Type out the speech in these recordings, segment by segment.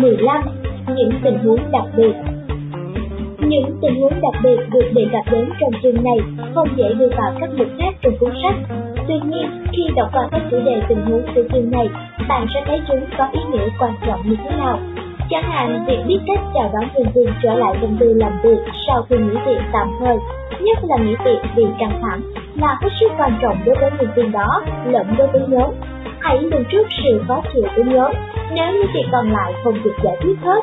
15. Những tình huống đặc biệt những tình huống đặc biệt được đề cập đến trong chương này không dễ đưa vào các mục khác trong cuốn sách. Tuy nhiên, khi đọc qua các chủ đề tình huống của chương này, bạn sẽ thấy chúng có ý nghĩa quan trọng như thế nào. Chẳng hạn, việc biết cách chào đón nhân viên trở lại công ty làm việc sau khi nghỉ việc tạm thời, nhất là nghỉ việc vì căng thẳng, là hết sức quan trọng đối với nhân viên đó lẫn đối với nhóm. Hãy lường trước sự khó chịu của nhóm nếu như việc còn lại không được giải quyết hết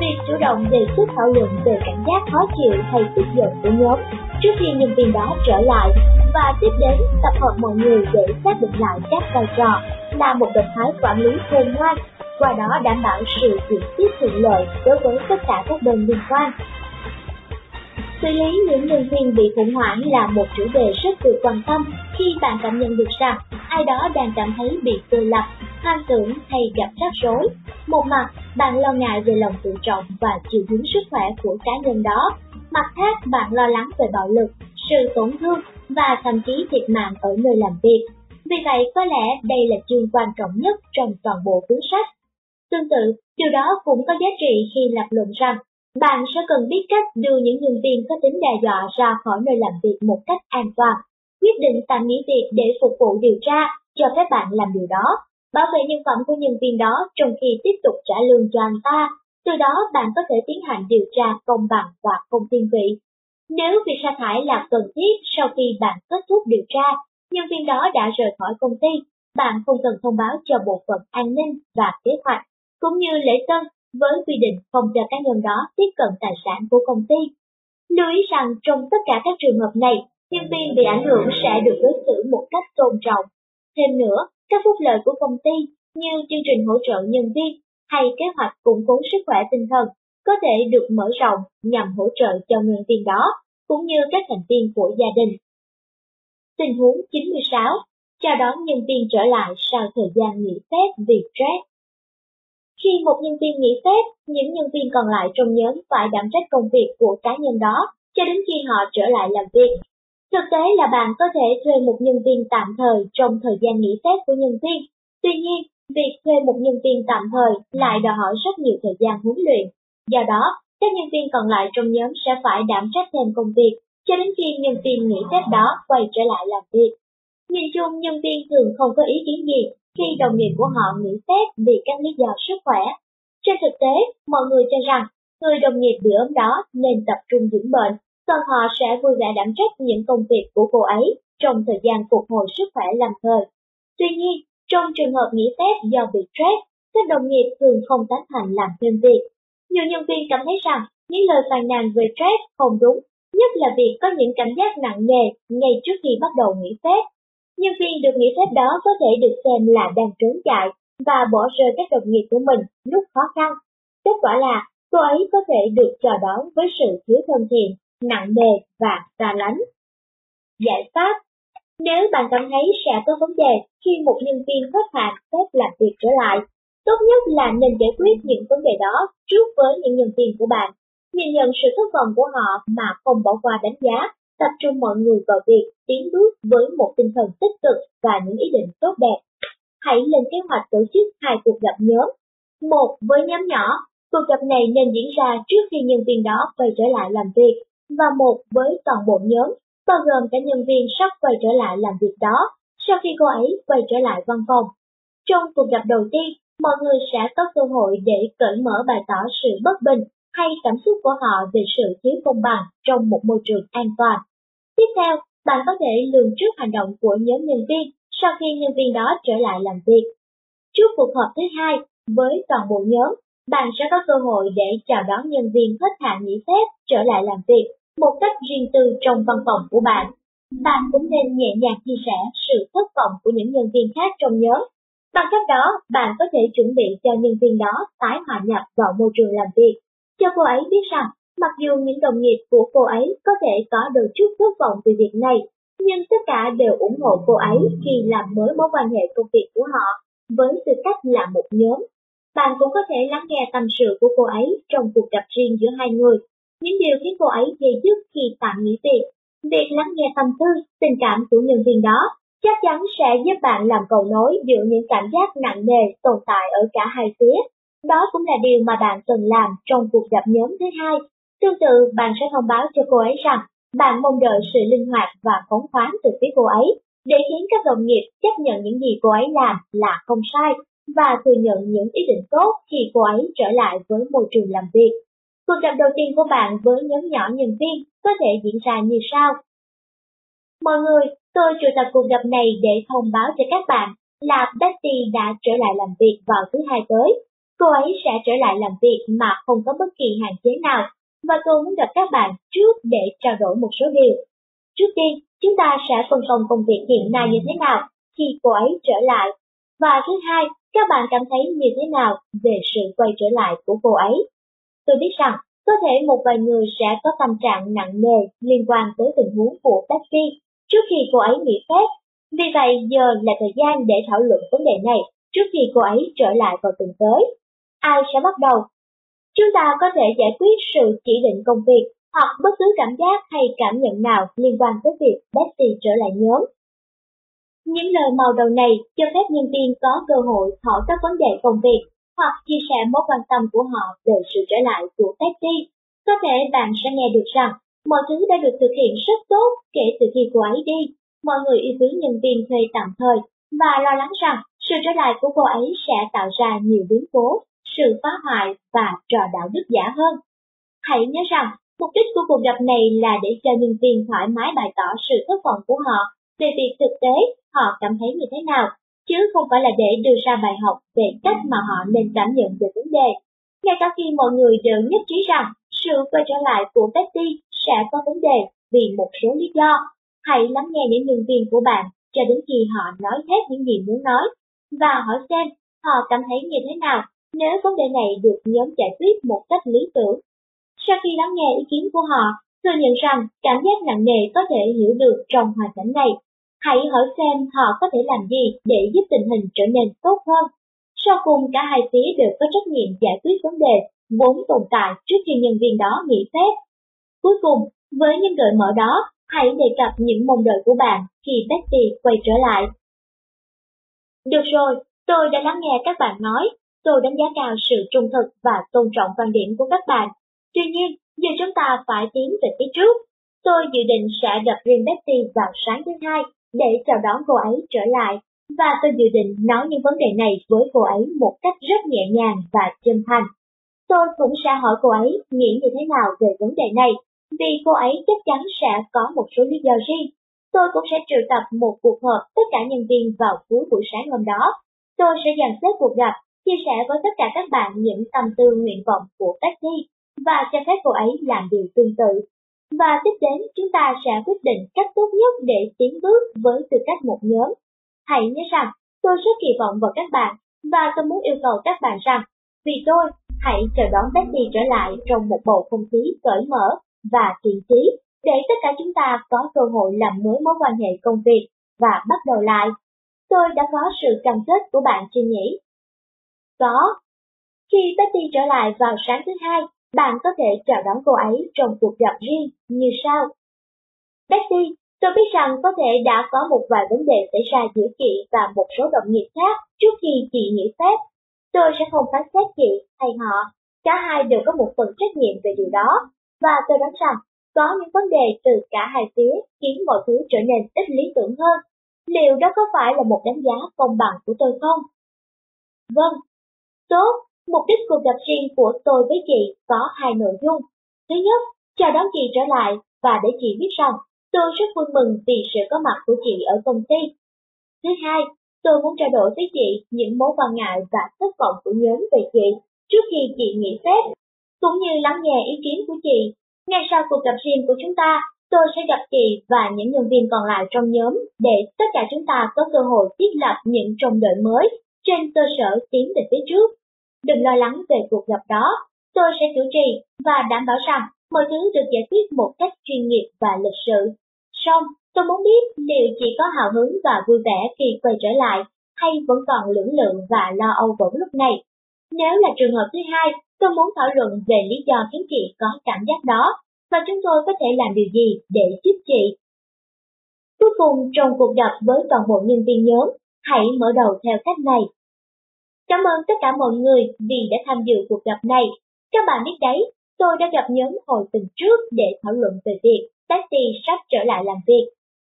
Việc chủ động đề xuất thảo luận về cảm giác khó chịu hay tức giận của nhóm trước khi nhân viên đó trở lại và tiếp đến tập hợp mọi người để xác định lại các vai trò là một động thái quản lý khôn ngoan, qua đó đảm bảo sự chuyển tiếp thuận lợi đối với tất cả các bên liên quan. Xử lý những nhân viên bị khủng hoảng là một chủ đề rất được quan tâm khi bạn cảm nhận được rằng ai đó đang cảm thấy bị cô lập, hoang tưởng hay gặp rắc rối. Một mặt, bạn lo ngại về lòng tự trọng và chiều hướng sức khỏe của cá nhân đó. Mặt khác, bạn lo lắng về bạo lực, sự tổn thương và thậm chí thiệt mạng ở nơi làm việc. Vì vậy, có lẽ đây là chương quan trọng nhất trong toàn bộ cuốn sách. Tương tự, điều đó cũng có giá trị khi lập luận rằng bạn sẽ cần biết cách đưa những nhân viên có tính đe dọa ra khỏi nơi làm việc một cách an toàn. Quyết định tạm nghỉ việc để phục vụ điều tra cho phép bạn làm điều đó bảo vệ nhân phẩm của nhân viên đó trong khi tiếp tục trả lương cho anh ta. Từ đó bạn có thể tiến hành điều tra công bằng và không thiên vị. Nếu việc sa thải là cần thiết sau khi bạn kết thúc điều tra, nhân viên đó đã rời khỏi công ty, bạn không cần thông báo cho bộ phận an ninh và kế hoạch, cũng như lễ tân với quy định không cho cá nhân đó tiếp cận tài sản của công ty. Lưu ý rằng trong tất cả các trường hợp này, nhân viên bị ảnh hưởng sẽ được đối xử một cách tôn trọng. Thêm nữa, các phúc lợi của công ty như chương trình hỗ trợ nhân viên hay kế hoạch củng cố sức khỏe tinh thần có thể được mở rộng nhằm hỗ trợ cho nhân viên đó, cũng như các thành viên của gia đình. Tình huống 96. Chào đón nhân viên trở lại sau thời gian nghỉ phép vì stress. Khi một nhân viên nghỉ phép, những nhân viên còn lại trong nhóm phải đảm trách công việc của cá nhân đó cho đến khi họ trở lại làm việc Thực tế là bạn có thể thuê một nhân viên tạm thời trong thời gian nghỉ phép của nhân viên. Tuy nhiên, việc thuê một nhân viên tạm thời lại đòi hỏi rất nhiều thời gian huấn luyện. Do đó, các nhân viên còn lại trong nhóm sẽ phải đảm trách thêm công việc cho đến khi nhân viên nghỉ phép đó quay trở lại làm việc. Nhìn chung, nhân viên thường không có ý kiến gì khi đồng nghiệp của họ nghỉ phép vì các lý do sức khỏe. Trên thực tế, mọi người cho rằng người đồng nghiệp bị ốm đó nên tập trung dưỡng bệnh còn họ sẽ vui vẻ đảm trách những công việc của cô ấy trong thời gian phục hồi sức khỏe làm thời. Tuy nhiên, trong trường hợp nghỉ phép do bị stress, các đồng nghiệp thường không tán thành làm thêm việc. Nhiều nhân viên cảm thấy rằng những lời phàn nàn về stress không đúng, nhất là việc có những cảm giác nặng nề ngay trước khi bắt đầu nghỉ phép. Nhân viên được nghỉ phép đó có thể được xem là đang trốn chạy và bỏ rơi các đồng nghiệp của mình lúc khó khăn. Kết quả là cô ấy có thể được chào đón với sự thiếu thân thiện nặng nề và xa lánh. Giải pháp Nếu bạn cảm thấy sẽ có vấn đề khi một nhân viên hết hạn phép làm việc trở lại, tốt nhất là nên giải quyết những vấn đề đó trước với những nhân viên của bạn. Nhìn nhận sự thất vọng của họ mà không bỏ qua đánh giá, tập trung mọi người vào việc tiến bước với một tinh thần tích cực và những ý định tốt đẹp. Hãy lên kế hoạch tổ chức hai cuộc gặp nhóm. Một với nhóm nhỏ, cuộc gặp này nên diễn ra trước khi nhân viên đó quay trở lại làm việc và một với toàn bộ nhóm, bao gồm cả nhân viên sắp quay trở lại làm việc đó sau khi cô ấy quay trở lại văn phòng. Trong cuộc gặp đầu tiên, mọi người sẽ có cơ hội để cởi mở bày tỏ sự bất bình hay cảm xúc của họ về sự thiếu công bằng trong một môi trường an toàn. Tiếp theo, bạn có thể lường trước hành động của nhóm nhân viên sau khi nhân viên đó trở lại làm việc. Trước cuộc họp thứ hai, với toàn bộ nhóm, bạn sẽ có cơ hội để chào đón nhân viên hết hạn nghỉ phép trở lại làm việc một cách riêng tư trong văn phòng của bạn. Bạn cũng nên nhẹ nhàng chia sẻ sự thất vọng của những nhân viên khác trong nhóm. Bằng cách đó, bạn có thể chuẩn bị cho nhân viên đó tái hòa nhập vào môi trường làm việc, cho cô ấy biết rằng mặc dù những đồng nghiệp của cô ấy có thể có đôi chút thất vọng về việc này, nhưng tất cả đều ủng hộ cô ấy khi làm mới mối quan hệ công việc của họ với tư cách là một nhóm. Bạn cũng có thể lắng nghe tâm sự của cô ấy trong cuộc gặp riêng giữa hai người những điều khiến cô ấy dây dứt khi tạm nghỉ việc. Việc lắng nghe tâm tư, tình cảm của nhân viên đó chắc chắn sẽ giúp bạn làm cầu nối giữa những cảm giác nặng nề tồn tại ở cả hai phía Đó cũng là điều mà bạn cần làm trong cuộc gặp nhóm thứ hai. Tương tự, bạn sẽ thông báo cho cô ấy rằng bạn mong đợi sự linh hoạt và phóng khoáng từ phía cô ấy, để khiến các đồng nghiệp chấp nhận những gì cô ấy làm là không sai và thừa nhận những ý định tốt khi cô ấy trở lại với môi trường làm việc. Cuộc gặp đầu tiên của bạn với nhóm nhỏ nhân viên có thể diễn ra như sau. Mọi người, tôi triệu tập cuộc gặp này để thông báo cho các bạn là Betty đã trở lại làm việc vào thứ hai tới. Cô ấy sẽ trở lại làm việc mà không có bất kỳ hạn chế nào và tôi muốn gặp các bạn trước để trao đổi một số điều. Trước tiên, chúng ta sẽ phân công công việc hiện nay như thế nào khi cô ấy trở lại. Và thứ hai, các bạn cảm thấy như thế nào về sự quay trở lại của cô ấy. Tôi biết rằng, có thể một vài người sẽ có tâm trạng nặng nề liên quan tới tình huống của Becky trước khi cô ấy nghỉ phép. Vì vậy, giờ là thời gian để thảo luận vấn đề này trước khi cô ấy trở lại vào tuần tới. Ai sẽ bắt đầu? Chúng ta có thể giải quyết sự chỉ định công việc hoặc bất cứ cảm giác hay cảm nhận nào liên quan tới việc Betty trở lại nhóm. Những lời màu đầu này cho phép nhân viên có cơ hội hỏi các vấn đề công việc hoặc chia sẻ mối quan tâm của họ về sự trở lại của Betty. Có thể bạn sẽ nghe được rằng mọi thứ đã được thực hiện rất tốt kể từ khi cô ấy đi. Mọi người yêu quý nhân viên thuê tạm thời và lo lắng rằng sự trở lại của cô ấy sẽ tạo ra nhiều biến cố, sự phá hoại và trò đạo đức giả hơn. Hãy nhớ rằng, mục đích của cuộc gặp này là để cho nhân viên thoải mái bày tỏ sự thất vọng của họ về việc thực tế họ cảm thấy như thế nào, chứ không phải là để đưa ra bài học về cách mà họ nên cảm nhận về vấn đề. Ngay cả khi mọi người đều nhất trí rằng sự quay trở lại của Betty sẽ có vấn đề vì một số lý do, hãy lắng nghe những nhân viên của bạn cho đến khi họ nói hết những gì muốn nói, và hỏi xem họ cảm thấy như thế nào nếu vấn đề này được nhóm giải quyết một cách lý tưởng. Sau khi lắng nghe ý kiến của họ, thừa nhận rằng cảm giác nặng nề có thể hiểu được trong hoàn cảnh này. Hãy hỏi xem họ có thể làm gì để giúp tình hình trở nên tốt hơn. Sau cùng cả hai phía đều có trách nhiệm giải quyết vấn đề vốn tồn tại trước khi nhân viên đó nghỉ phép. Cuối cùng, với những gợi mở đó, hãy đề cập những mong đợi của bạn khi Betty quay trở lại. Được rồi, tôi đã lắng nghe các bạn nói, tôi đánh giá cao sự trung thực và tôn trọng quan điểm của các bạn. Tuy nhiên, giờ chúng ta phải tiến về phía trước. Tôi dự định sẽ gặp riêng Betty vào sáng thứ hai để chào đón cô ấy trở lại, và tôi dự định nói những vấn đề này với cô ấy một cách rất nhẹ nhàng và chân thành. Tôi cũng sẽ hỏi cô ấy nghĩ như thế nào về vấn đề này, vì cô ấy chắc chắn sẽ có một số lý do riêng. Tôi cũng sẽ triệu tập một cuộc họp tất cả nhân viên vào cuối buổi sáng hôm đó. Tôi sẽ dàn xếp cuộc gặp, chia sẻ với tất cả các bạn những tâm tư nguyện vọng của Becky và cho phép cô ấy làm điều tương tự. Và tiếp đến chúng ta sẽ quyết định cách tốt nhất để tiến bước với tư cách một nhóm. Hãy nhớ rằng, tôi rất kỳ vọng vào các bạn và tôi muốn yêu cầu các bạn rằng, vì tôi, hãy chờ đón Betty trở lại trong một bầu không khí cởi mở và thiện trí để tất cả chúng ta có cơ hội làm mới mối quan hệ công việc và bắt đầu lại. Tôi đã có sự cam kết của bạn chưa nhỉ? Có. Khi Betty trở lại vào sáng thứ hai, bạn có thể chào đón cô ấy trong cuộc gặp riêng như sau. Betty, tôi biết rằng có thể đã có một vài vấn đề xảy ra giữa chị và một số đồng nghiệp khác trước khi chị nghỉ phép. Tôi sẽ không phán xét chị hay họ, cả hai đều có một phần trách nhiệm về điều đó, và tôi đoán rằng có những vấn đề từ cả hai phía khiến mọi thứ trở nên ít lý tưởng hơn. Liệu đó có phải là một đánh giá công bằng của tôi không? Vâng. Tốt, mục đích cuộc gặp riêng của tôi với chị có hai nội dung. Thứ nhất, chào đón chị trở lại và để chị biết rằng tôi rất vui mừng vì sự có mặt của chị ở công ty. Thứ hai, tôi muốn trao đổi với chị những mối quan ngại và thất vọng của nhóm về chị trước khi chị nghỉ phép, cũng như lắng nghe ý kiến của chị ngay sau cuộc gặp riêng của chúng ta, tôi sẽ gặp chị và những nhân viên còn lại trong nhóm để tất cả chúng ta có cơ hội thiết lập những trông đợi mới trên cơ sở tiến về phía trước. Đừng lo lắng về cuộc gặp đó, tôi sẽ chủ trì và đảm bảo rằng mọi thứ được giải quyết một cách chuyên nghiệp và lịch sự. Xong, tôi muốn biết liệu chị có hào hứng và vui vẻ khi quay trở lại hay vẫn còn lưỡng lự và lo âu vẫn lúc này. Nếu là trường hợp thứ hai, Tôi muốn thảo luận về lý do khiến chị có cảm giác đó và chúng tôi có thể làm điều gì để giúp chị. Cuối cùng trong cuộc gặp với toàn bộ nhân viên nhóm, hãy mở đầu theo cách này. Cảm ơn tất cả mọi người vì đã tham dự cuộc gặp này. Các bạn biết đấy, tôi đã gặp nhóm hồi tuần trước để thảo luận về việc Betty sắp trở lại làm việc.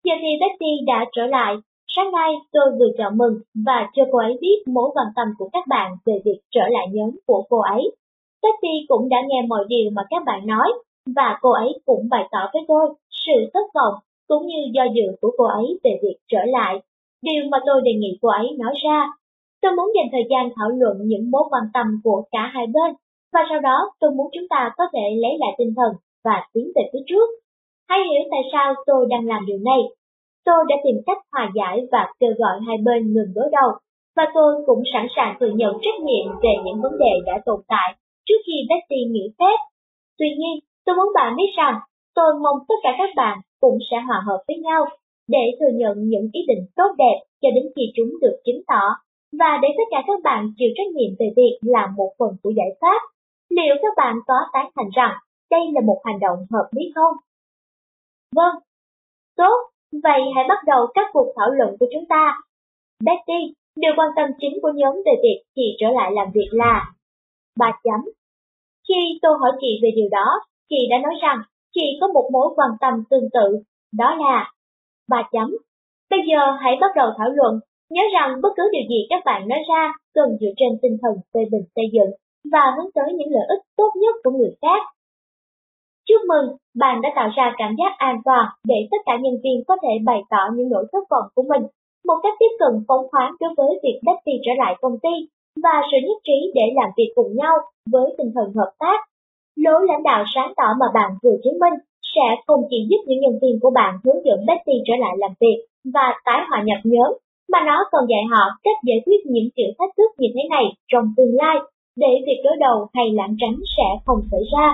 Giờ thì Betty đã trở lại, sáng nay tôi vừa chào mừng và cho cô ấy biết mối quan tâm của các bạn về việc trở lại nhóm của cô ấy. Betty cũng đã nghe mọi điều mà các bạn nói, và cô ấy cũng bày tỏ với tôi sự thất vọng cũng như do dự của cô ấy về việc trở lại. Điều mà tôi đề nghị cô ấy nói ra. Tôi muốn dành thời gian thảo luận những mối quan tâm của cả hai bên, và sau đó tôi muốn chúng ta có thể lấy lại tinh thần và tiến về phía trước. Hãy hiểu tại sao tôi đang làm điều này. Tôi đã tìm cách hòa giải và kêu gọi hai bên ngừng đối đầu, và tôi cũng sẵn sàng thừa nhận trách nhiệm về những vấn đề đã tồn tại trước khi Betty nghỉ phép. Tuy nhiên, tôi muốn bạn biết rằng tôi mong tất cả các bạn cũng sẽ hòa hợp với nhau để thừa nhận những ý định tốt đẹp cho đến khi chúng được chứng tỏ và để tất cả các bạn chịu trách nhiệm về việc làm một phần của giải pháp. Liệu các bạn có tán thành rằng đây là một hành động hợp lý không? Vâng. Tốt, vậy hãy bắt đầu các cuộc thảo luận của chúng ta. Betty, điều quan tâm chính của nhóm về việc chị trở lại làm việc là ba chấm. Khi tôi hỏi chị về điều đó, chị đã nói rằng chị có một mối quan tâm tương tự, đó là ba chấm. Bây giờ hãy bắt đầu thảo luận, nhớ rằng bất cứ điều gì các bạn nói ra cần dựa trên tinh thần phê bình xây dựng và hướng tới những lợi ích tốt nhất của người khác. Chúc mừng, bạn đã tạo ra cảm giác an toàn để tất cả nhân viên có thể bày tỏ những nỗi thất vọng của mình, một cách tiếp cận phóng khoáng đối với việc Betty trở lại công ty và sự nhất trí để làm việc cùng nhau với tinh thần hợp tác. Lối lãnh đạo sáng tỏ mà bạn vừa chứng minh sẽ không chỉ giúp những nhân viên của bạn hướng dẫn Betty trở lại làm việc và tái hòa nhập nhóm, mà nó còn dạy họ cách giải quyết những kiểu thách thức như thế này trong tương lai, để việc đối đầu hay lãng tránh sẽ không xảy ra.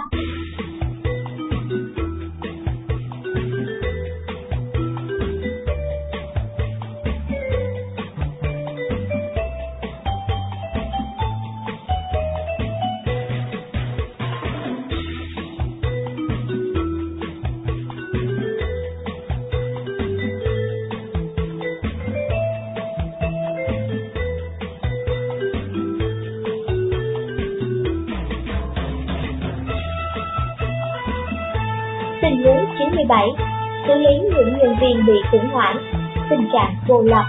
27 Xử lý những nhân viên bị khủng hoảng, tình trạng cô lập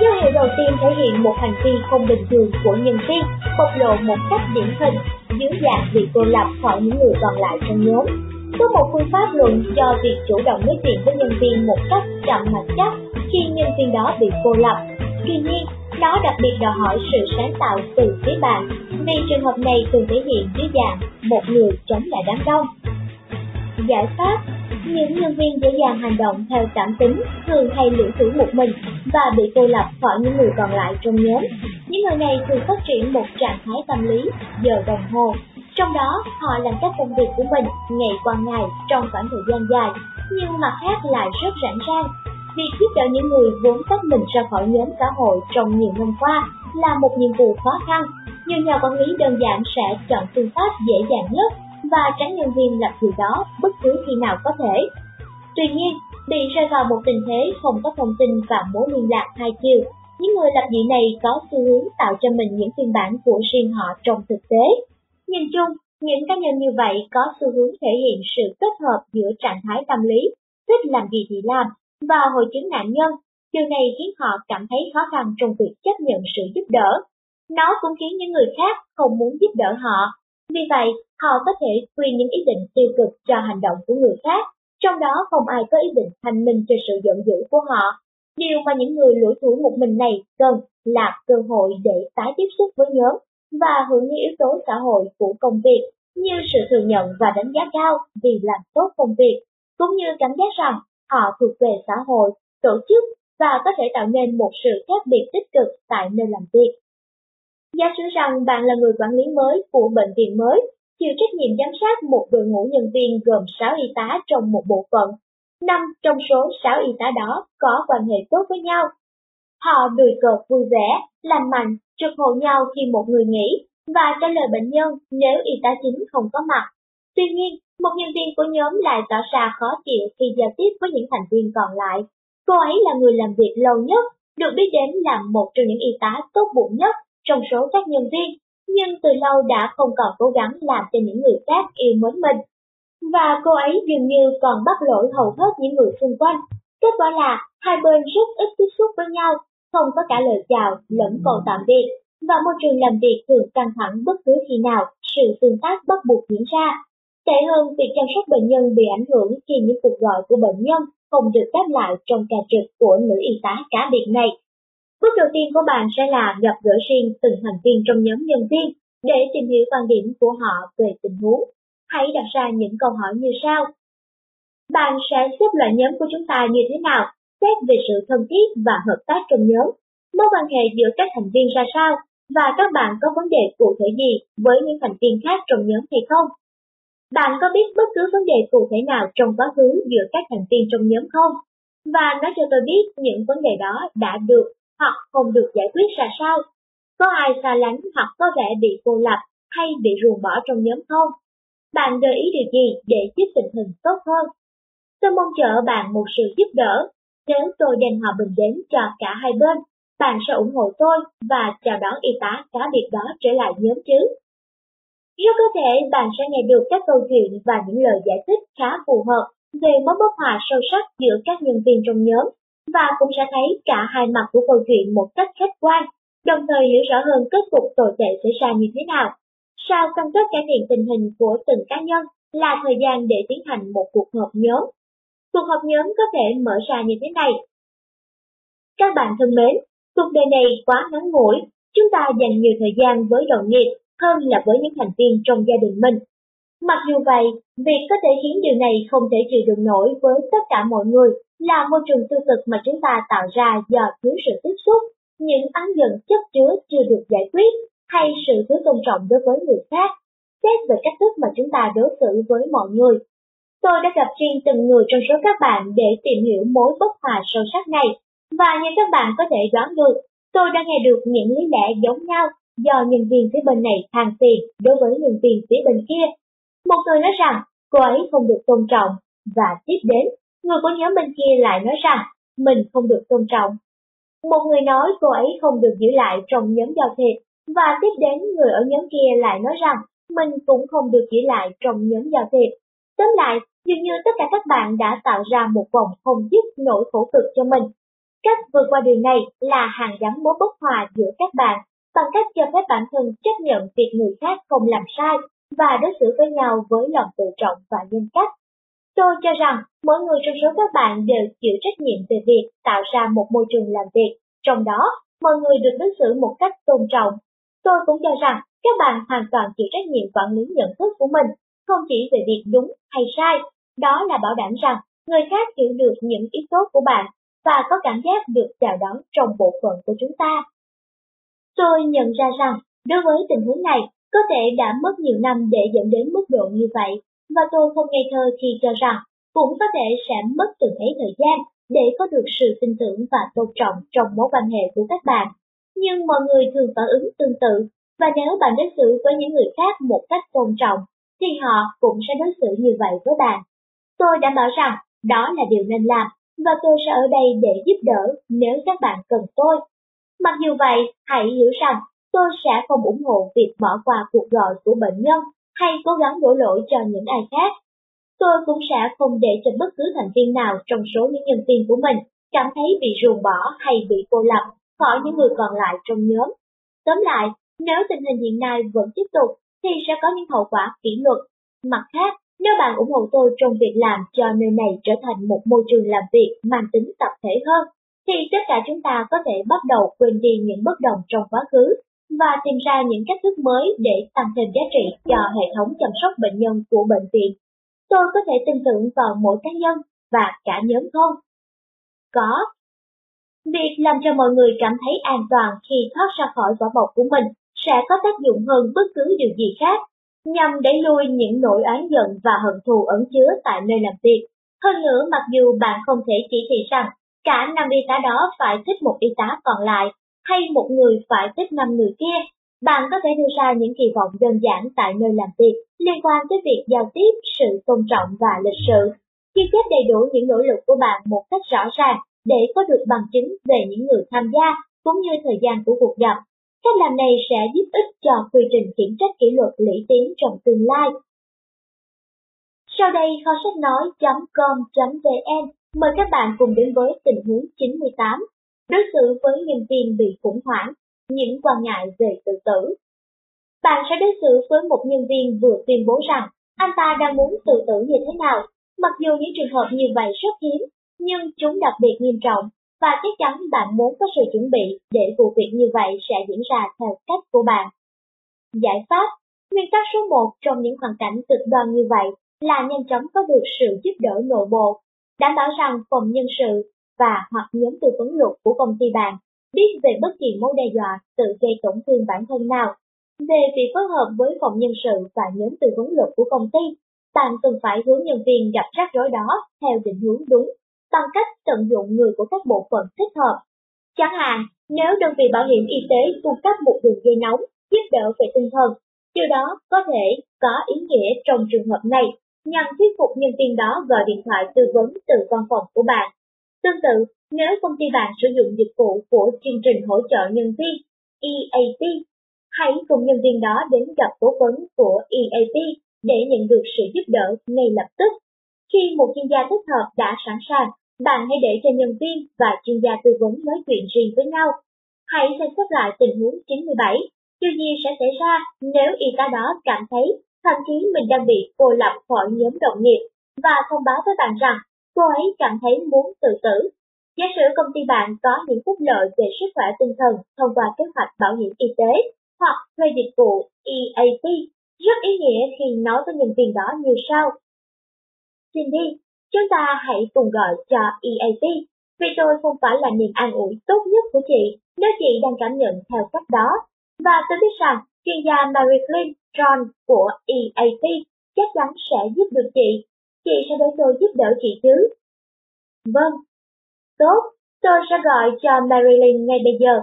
Dấu hiệu đầu tiên thể hiện một hành vi không bình thường của nhân viên bộc lộ một cách điển hình dưới dạng bị cô lập khỏi những người còn lại trong nhóm có một phương pháp luận cho việc chủ động nói chuyện với nhân viên một cách chậm mà chắc khi nhân viên đó bị cô lập. Tuy nhiên, nó đặc biệt đòi hỏi sự sáng tạo từ phía bạn, vì trường hợp này thường thể hiện dưới dạng một người chống lại đám đông. Giải pháp Những nhân viên dễ dàng hành động theo cảm tính thường hay lưỡng thử một mình và bị cô lập khỏi những người còn lại trong nhóm. Những người này thường phát triển một trạng thái tâm lý giờ đồng hồ. Trong đó, họ làm các công việc của mình ngày qua ngày trong khoảng thời gian dài, nhưng mặt khác lại rất rảnh rang. Việc giúp đỡ những người vốn tách mình ra khỏi nhóm xã hội trong nhiều năm qua là một nhiệm vụ khó khăn. Nhiều nhà quản lý đơn giản sẽ chọn phương pháp dễ dàng nhất và tránh nhân viên làm điều đó bất cứ khi nào có thể. Tuy nhiên, bị rơi vào một tình thế không có thông tin và mối liên lạc hai chiều, những người lập dị này có xu hướng tạo cho mình những phiên bản của riêng họ trong thực tế. Nhìn chung, những cá nhân như vậy có xu hướng thể hiện sự kết hợp giữa trạng thái tâm lý, thích làm gì thì làm, và hội chứng nạn nhân. Điều này khiến họ cảm thấy khó khăn trong việc chấp nhận sự giúp đỡ. Nó cũng khiến những người khác không muốn giúp đỡ họ. Vì vậy, họ có thể quy những ý định tiêu cực cho hành động của người khác, trong đó không ai có ý định thành minh cho sự giận dữ của họ. Điều mà những người lũi thủ một mình này cần là cơ hội để tái tiếp xúc với nhóm và hưởng những yếu tố xã hội của công việc như sự thừa nhận và đánh giá cao vì làm tốt công việc, cũng như cảm giác rằng họ thuộc về xã hội, tổ chức và có thể tạo nên một sự khác biệt tích cực tại nơi làm việc. Giả sử rằng bạn là người quản lý mới của bệnh viện mới chịu trách nhiệm giám sát một đội ngũ nhân viên gồm 6 y tá trong một bộ phận. Năm trong số 6 y tá đó có quan hệ tốt với nhau. Họ đùi cợt vui vẻ, làm mạnh, trực hộ nhau khi một người nghỉ và trả lời bệnh nhân nếu y tá chính không có mặt. Tuy nhiên, một nhân viên của nhóm lại tỏ ra khó chịu khi giao tiếp với những thành viên còn lại. Cô ấy là người làm việc lâu nhất, được biết đến là một trong những y tá tốt bụng nhất trong số các nhân viên, nhưng từ lâu đã không còn cố gắng làm cho những người khác yêu mến mình. Và cô ấy dường như còn bắt lỗi hầu hết những người xung quanh. Kết quả là hai bên rất ít tiếp xúc với nhau, không có cả lời chào lẫn câu tạm biệt, và môi trường làm việc thường căng thẳng bất cứ khi nào sự tương tác bắt buộc diễn ra. Tệ hơn, việc chăm sóc bệnh nhân bị ảnh hưởng khi những cuộc gọi của bệnh nhân không được đáp lại trong ca trực của nữ y tá cá biệt này. Bước đầu tiên của bạn sẽ là gặp gỡ riêng từng thành viên trong nhóm nhân viên để tìm hiểu quan điểm của họ về tình huống. Hãy đặt ra những câu hỏi như sau. Bạn sẽ xếp loại nhóm của chúng ta như thế nào, xét về sự thân thiết và hợp tác trong nhóm, mối quan hệ giữa các thành viên ra sao, và các bạn có vấn đề cụ thể gì với những thành viên khác trong nhóm hay không? Bạn có biết bất cứ vấn đề cụ thể nào trong quá khứ giữa các thành viên trong nhóm không? Và nói cho tôi biết những vấn đề đó đã được hoặc không được giải quyết ra sao? Có ai xa lánh hoặc có vẻ bị cô lập hay bị ruồng bỏ trong nhóm không? Bạn gợi ý điều gì để giúp tình hình tốt hơn? Tôi mong chờ bạn một sự giúp đỡ. Nếu tôi đem hòa bình đến cho cả hai bên, bạn sẽ ủng hộ tôi và chào đón y tá cá biệt đó trở lại nhóm chứ. Rất có thể bạn sẽ nghe được các câu chuyện và những lời giải thích khá phù hợp về mối bất hòa sâu sắc giữa các nhân viên trong nhóm và cũng sẽ thấy cả hai mặt của câu chuyện một cách khách quan, đồng thời hiểu rõ hơn kết cục tồi tệ xảy ra như thế nào. Sau cam kết cải thiện tình hình của từng cá nhân là thời gian để tiến hành một cuộc họp nhóm. Cuộc họp nhóm có thể mở ra như thế này. Các bạn thân mến, cuộc đời này quá ngắn ngủi, chúng ta dành nhiều thời gian với đồng nghiệp hơn là với những thành viên trong gia đình mình. Mặc dù vậy, việc có thể khiến điều này không thể chịu đựng nổi với tất cả mọi người là môi trường tiêu cực mà chúng ta tạo ra do thiếu sự tiếp xúc, những án giận chất chứa chưa được giải quyết, hay sự thiếu tôn trọng đối với người khác, xét về cách thức mà chúng ta đối xử với mọi người. Tôi đã gặp riêng từng người trong số các bạn để tìm hiểu mối bất hòa sâu sắc này, và như các bạn có thể đoán được, tôi đã nghe được những lý lẽ giống nhau do nhân viên phía bên này than phiền đối với nhân viên phía bên kia. Một người nói rằng cô ấy không được tôn trọng, và tiếp đến, người của nhóm bên kia lại nói rằng mình không được tôn trọng. Một người nói cô ấy không được giữ lại trong nhóm giao thiệp, và tiếp đến người ở nhóm kia lại nói rằng mình cũng không được giữ lại trong nhóm giao thiệp. Tóm lại, dường như tất cả các bạn đã tạo ra một vòng không dứt nỗi khổ cực cho mình. Cách vượt qua điều này là hàng gắn mối bất hòa giữa các bạn bằng cách cho phép bản thân chấp nhận việc người khác không làm sai và đối xử với nhau với lòng tự trọng và nhân cách. Tôi cho rằng mỗi người trong số các bạn đều chịu trách nhiệm về việc tạo ra một môi trường làm việc, trong đó mọi người được đối xử một cách tôn trọng. Tôi cũng cho rằng các bạn hoàn toàn chịu trách nhiệm quản lý nhận thức của mình, không chỉ về việc đúng hay sai, đó là bảo đảm rằng người khác hiểu được những ý tốt của bạn và có cảm giác được chào đón trong bộ phận của chúng ta. Tôi nhận ra rằng, đối với tình huống này, có thể đã mất nhiều năm để dẫn đến mức độ như vậy, và tôi không ngây thơ khi cho rằng cũng có thể sẽ mất từng ấy thời gian để có được sự tin tưởng và tôn trọng trong mối quan hệ của các bạn. Nhưng mọi người thường phản ứng tương tự, và nếu bạn đối xử với những người khác một cách tôn trọng, thì họ cũng sẽ đối xử như vậy với bạn. Tôi đã bảo rằng đó là điều nên làm, và tôi sẽ ở đây để giúp đỡ nếu các bạn cần tôi. Mặc dù vậy, hãy hiểu rằng tôi sẽ không ủng hộ việc bỏ qua cuộc gọi của bệnh nhân hay cố gắng đổ lỗi cho những ai khác. Tôi cũng sẽ không để cho bất cứ thành viên nào trong số những nhân viên của mình cảm thấy bị ruồng bỏ hay bị cô lập khỏi những người còn lại trong nhóm. Tóm lại, nếu tình hình hiện nay vẫn tiếp tục thì sẽ có những hậu quả kỷ luật. Mặt khác, nếu bạn ủng hộ tôi trong việc làm cho nơi này trở thành một môi trường làm việc mang tính tập thể hơn, thì tất cả chúng ta có thể bắt đầu quên đi những bất đồng trong quá khứ và tìm ra những cách thức mới để tăng thêm giá trị cho hệ thống chăm sóc bệnh nhân của bệnh viện. Tôi có thể tin tưởng vào mỗi cá nhân và cả nhóm không? Có. Việc làm cho mọi người cảm thấy an toàn khi thoát ra khỏi vỏ bọc của mình sẽ có tác dụng hơn bất cứ điều gì khác, nhằm đẩy lui những nỗi oán giận và hận thù ẩn chứa tại nơi làm việc. Hơn nữa, mặc dù bạn không thể chỉ thị rằng cả năm y tá đó phải thích một y tá còn lại, hay một người phải thích năm người kia. Bạn có thể đưa ra những kỳ vọng đơn giản tại nơi làm việc liên quan tới việc giao tiếp, sự tôn trọng và lịch sự. Ghi chép đầy đủ những nỗ lực của bạn một cách rõ ràng để có được bằng chứng về những người tham gia cũng như thời gian của cuộc gặp. Cách làm này sẽ giúp ích cho quy trình kiểm trách kỷ luật lũy tiến trong tương lai. Sau đây kho sách nói.com.vn mời các bạn cùng đến với tình huống 98, đối xử với nhân viên bị khủng hoảng, những quan ngại về tự tử. Bạn sẽ đối xử với một nhân viên vừa tuyên bố rằng anh ta đang muốn tự tử như thế nào, mặc dù những trường hợp như vậy rất hiếm, nhưng chúng đặc biệt nghiêm trọng và chắc chắn bạn muốn có sự chuẩn bị để vụ việc như vậy sẽ diễn ra theo cách của bạn. Giải pháp Nguyên tắc số 1 trong những hoàn cảnh cực đoan như vậy là nhanh chóng có được sự giúp đỡ nội bộ, đảm bảo rằng phòng nhân sự và hoặc nhóm tư vấn luật của công ty bạn biết về bất kỳ mối đe dọa tự gây tổn thương bản thân nào. Về việc phối hợp với phòng nhân sự và nhóm tư vấn luật của công ty, bạn cần phải hướng nhân viên gặp rắc rối đó theo định hướng đúng bằng cách tận dụng người của các bộ phận thích hợp. Chẳng hạn, nếu đơn vị bảo hiểm y tế cung cấp một đường dây nóng giúp đỡ về tinh thần, điều đó có thể có ý nghĩa trong trường hợp này nhằm thuyết phục nhân viên đó gọi điện thoại tư vấn từ văn phòng của bạn. Tương tự, nếu công ty bạn sử dụng dịch vụ của chương trình hỗ trợ nhân viên EAP, hãy cùng nhân viên đó đến gặp cố vấn của EAP để nhận được sự giúp đỡ ngay lập tức. Khi một chuyên gia thích hợp đã sẵn sàng, bạn hãy để cho nhân viên và chuyên gia tư vấn nói chuyện riêng với nhau. Hãy xem xét lại tình huống 97. Điều gì sẽ xảy ra nếu y tá đó cảm thấy thậm chí mình đang bị cô lập khỏi nhóm đồng nghiệp và thông báo với bạn rằng cô ấy cảm thấy muốn tự tử. Giả sử công ty bạn có những phúc lợi về sức khỏe tinh thần thông qua kế hoạch bảo hiểm y tế hoặc thuê dịch vụ EAP, rất ý nghĩa khi nói với nhân viên đó như sau. Xin đi, chúng ta hãy cùng gọi cho EAP, vì tôi không phải là niềm an ủi tốt nhất của chị nếu chị đang cảm nhận theo cách đó. Và tôi biết rằng chuyên gia Mary Flynn John của EAP chắc chắn sẽ giúp được chị. Chị sẽ để tôi giúp đỡ chị chứ? Vâng. Tốt, tôi sẽ gọi cho Marilyn ngay bây giờ.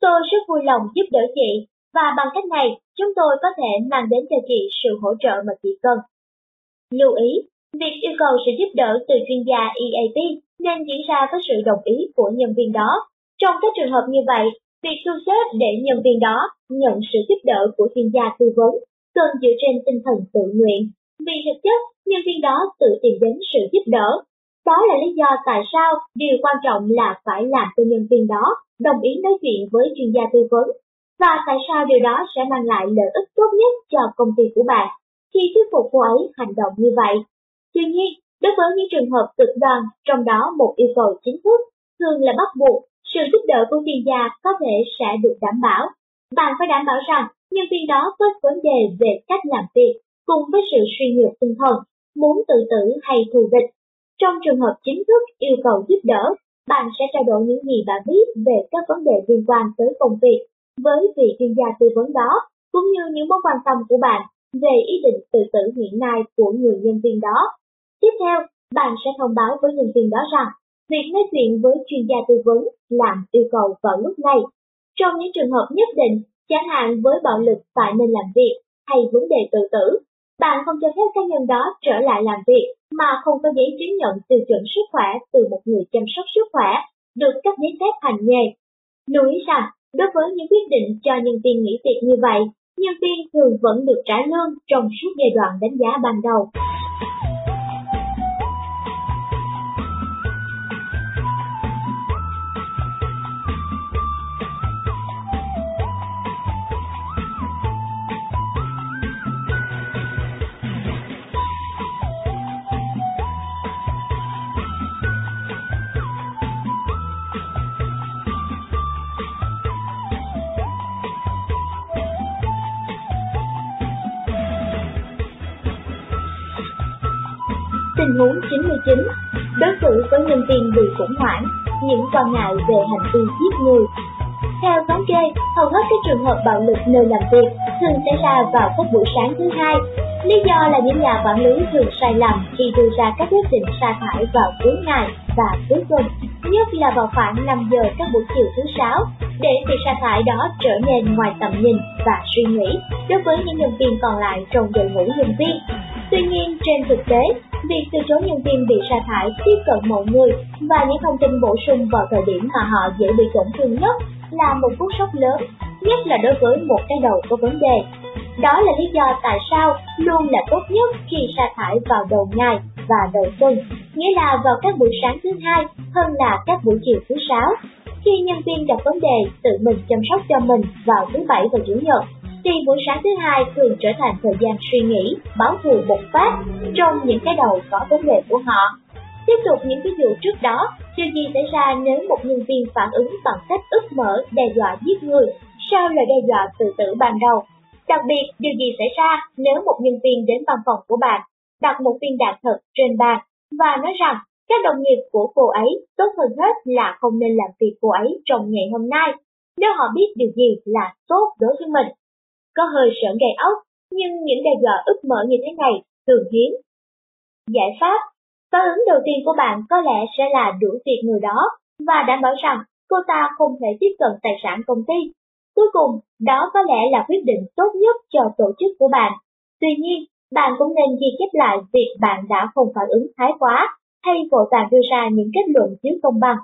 Tôi rất vui lòng giúp đỡ chị, và bằng cách này, chúng tôi có thể mang đến cho chị sự hỗ trợ mà chị cần. Lưu ý, việc yêu cầu sự giúp đỡ từ chuyên gia EAP nên diễn ra với sự đồng ý của nhân viên đó. Trong các trường hợp như vậy, việc thu xếp để nhân viên đó nhận sự giúp đỡ của chuyên gia tư vấn cần dựa trên tinh thần tự nguyện. Vì thực chất, nhân viên đó tự tìm đến sự giúp đỡ. Đó là lý do tại sao điều quan trọng là phải làm cho nhân viên đó đồng ý nói chuyện với chuyên gia tư vấn và tại sao điều đó sẽ mang lại lợi ích tốt nhất cho công ty của bạn khi thuyết phục cô ấy hành động như vậy. Tuy nhiên, đối với những trường hợp cực đoan, trong đó một yêu cầu chính thức thường là bắt buộc, sự giúp đỡ của chuyên gia có thể sẽ được đảm bảo. Bạn phải đảm bảo rằng nhân viên đó có vấn đề về cách làm việc cùng với sự suy nhược tinh thần, muốn tự tử hay thù địch. Trong trường hợp chính thức yêu cầu giúp đỡ, bạn sẽ trao đổi những gì bạn biết về các vấn đề liên quan tới công việc với vị chuyên gia tư vấn đó, cũng như những mối quan tâm của bạn về ý định tự tử hiện nay của người nhân viên đó. Tiếp theo, bạn sẽ thông báo với nhân viên đó rằng việc nói chuyện với chuyên gia tư vấn làm yêu cầu vào lúc này. Trong những trường hợp nhất định, chẳng hạn với bạo lực tại nơi làm việc hay vấn đề tự tử, bạn không cho phép cá nhân đó trở lại làm việc mà không có giấy chứng nhận tiêu chuẩn sức khỏe từ một người chăm sóc sức khỏe được cấp giấy phép hành nghề. Lưu ý rằng, đối với những quyết định cho nhân viên nghỉ việc như vậy, nhân viên thường vẫn được trả lương trong suốt giai đoạn đánh giá ban đầu. Tình huống 99 Đối xử với nhân viên bị khủng hoảng, những quan ngại về hành vi giết người. Theo thống kê, hầu hết các trường hợp bạo lực nơi làm việc thường xảy ra vào các buổi sáng thứ hai. Lý do là những nhà quản lý thường sai lầm khi đưa ra các quyết định sa thải vào cuối ngày và cuối tuần, nhất là vào khoảng 5 giờ các buổi chiều thứ sáu, để việc sa thải đó trở nên ngoài tầm nhìn và suy nghĩ đối với những nhân viên còn lại trong đội ngũ nhân viên. Tuy nhiên, trên thực tế, Việc từ chối nhân viên bị sa thải tiếp cận mọi người và những thông tin bổ sung vào thời điểm mà họ dễ bị tổn thương nhất là một cú sốc lớn. nhất là đối với một cái đầu có vấn đề. Đó là lý do tại sao luôn là tốt nhất khi sa thải vào đầu ngày và đầu tuần, nghĩa là vào các buổi sáng thứ hai hơn là các buổi chiều thứ sáu. Khi nhân viên gặp vấn đề tự mình chăm sóc cho mình vào thứ bảy và chủ nhật, thì buổi sáng thứ hai thường trở thành thời gian suy nghĩ, báo thù bộc phát trong những cái đầu có vấn đề của họ. Tiếp tục những ví dụ trước đó, điều gì xảy ra nếu một nhân viên phản ứng bằng cách ức mở đe dọa giết người sau lời đe dọa tự tử ban đầu? Đặc biệt, điều gì xảy ra nếu một nhân viên đến văn phòng của bạn, đặt một viên đạn thật trên bàn và nói rằng các đồng nghiệp của cô ấy tốt hơn hết là không nên làm việc cô ấy trong ngày hôm nay, nếu họ biết điều gì là tốt đối với mình. Có hơi sởn gai ốc, nhưng những đe dọa ức mở như thế này thường hiếm. Giải pháp Phản ứng đầu tiên của bạn có lẽ sẽ là đuổi việc người đó và đảm bảo rằng cô ta không thể tiếp cận tài sản công ty. Cuối cùng, đó có lẽ là quyết định tốt nhất cho tổ chức của bạn. Tuy nhiên, bạn cũng nên ghi chép lại việc bạn đã không phản ứng thái quá hay vội vàng đưa ra những kết luận thiếu công bằng.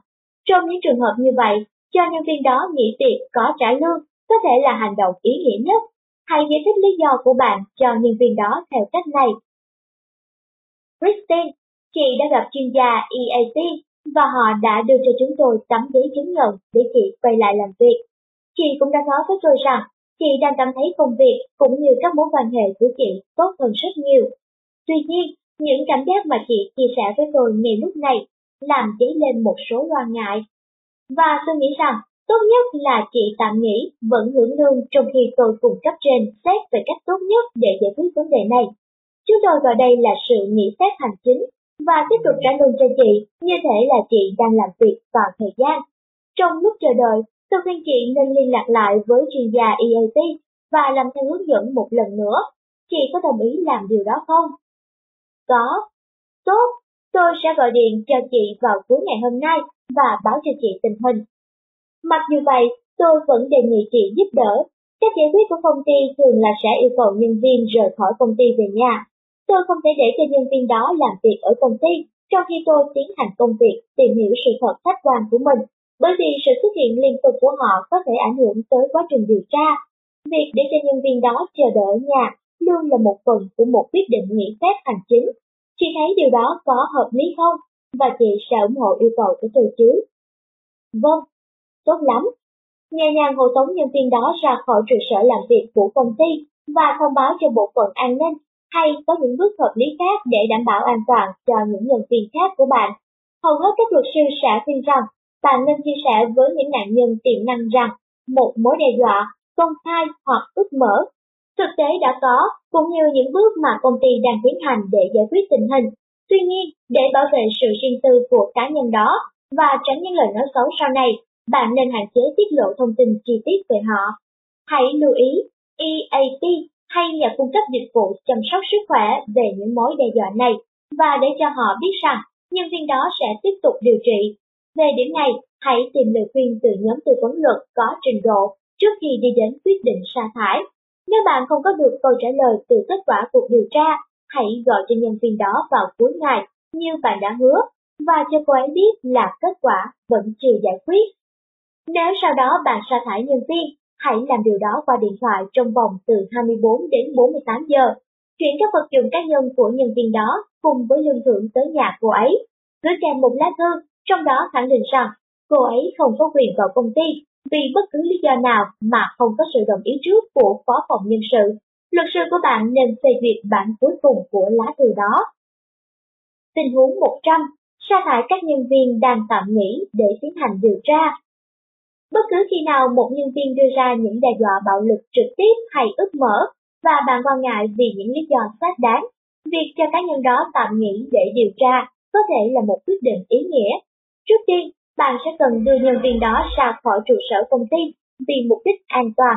Trong những trường hợp như vậy, cho nhân viên đó nghỉ việc có trả lương có thể là hành động ý nghĩa nhất. Hãy giải thích lý do của bạn cho nhân viên đó theo cách này. Christine, chị đã gặp chuyên gia EAC và họ đã đưa cho chúng tôi tấm giấy chứng nhận để chị quay lại làm việc. Chị cũng đã nói với tôi rằng chị đang cảm thấy công việc cũng như các mối quan hệ của chị tốt hơn rất nhiều. Tuy nhiên, những cảm giác mà chị chia sẻ với tôi ngay lúc này làm dấy lên một số lo ngại. Và tôi nghĩ rằng tốt nhất là chị tạm nghỉ vẫn hưởng lương trong khi tôi cùng cấp trên xét về cách tốt nhất để giải quyết vấn đề này. Chúng tôi gọi đây là sự nghỉ phép hành chính và tiếp tục trả lương cho chị như thể là chị đang làm việc toàn thời gian. Trong lúc chờ đợi, tôi khuyên chị nên liên lạc lại với chuyên gia EAT và làm theo hướng dẫn một lần nữa. Chị có đồng ý làm điều đó không? Có. Tốt, tôi sẽ gọi điện cho chị vào cuối ngày hôm nay và báo cho chị tình hình. Mặc dù vậy, tôi vẫn đề nghị chị giúp đỡ. Cách giải quyết của công ty thường là sẽ yêu cầu nhân viên rời khỏi công ty về nhà Tôi không thể để cho nhân viên đó làm việc ở công ty, trong khi tôi tiến hành công việc tìm hiểu sự thật khách quan của mình, bởi vì sự xuất hiện liên tục của họ có thể ảnh hưởng tới quá trình điều tra. Việc để cho nhân viên đó chờ đợi ở nhà luôn là một phần của một quyết định nghỉ phép hành chính. Chị thấy điều đó có hợp lý không? Và chị sẽ ủng hộ yêu cầu của tôi chứ? Vâng, tốt lắm. Nhẹ nhàng hộ tống nhân viên đó ra khỏi trụ sở làm việc của công ty và thông báo cho bộ phận an ninh hay có những bước hợp lý khác để đảm bảo an toàn cho những nhân viên khác của bạn. Hầu hết các luật sư sẽ khuyên rằng bạn nên chia sẻ với những nạn nhân tiềm năng rằng một mối đe dọa, công khai hoặc ước mở. Thực tế đã có, cũng như những bước mà công ty đang tiến hành để giải quyết tình hình. Tuy nhiên, để bảo vệ sự riêng tư của cá nhân đó và tránh những lời nói xấu sau này, bạn nên hạn chế tiết lộ thông tin chi tiết về họ. Hãy lưu ý, EAP hay nhà cung cấp dịch vụ chăm sóc sức khỏe về những mối đe dọa này và để cho họ biết rằng nhân viên đó sẽ tiếp tục điều trị. Về điểm này, hãy tìm lời khuyên từ nhóm tư vấn luật có trình độ trước khi đi đến quyết định sa thải. Nếu bạn không có được câu trả lời từ kết quả cuộc điều tra, hãy gọi cho nhân viên đó vào cuối ngày như bạn đã hứa và cho cô ấy biết là kết quả vẫn chưa giải quyết. Nếu sau đó bạn sa thải nhân viên hãy làm điều đó qua điện thoại trong vòng từ 24 đến 48 giờ. Chuyển các vật dụng cá nhân của nhân viên đó cùng với lương thưởng tới nhà cô ấy. Gửi kèm một lá thư, trong đó khẳng định rằng cô ấy không có quyền vào công ty vì bất cứ lý do nào mà không có sự đồng ý trước của phó phòng nhân sự. Luật sư của bạn nên phê duyệt bản cuối cùng của lá thư đó. Tình huống 100. Sa thải các nhân viên đang tạm nghỉ để tiến hành điều tra Bất cứ khi nào một nhân viên đưa ra những đe dọa bạo lực trực tiếp hay ước mở và bạn quan ngại vì những lý do xác đáng, việc cho cá nhân đó tạm nghỉ để điều tra có thể là một quyết định ý nghĩa. Trước tiên, bạn sẽ cần đưa nhân viên đó ra khỏi trụ sở công ty vì mục đích an toàn.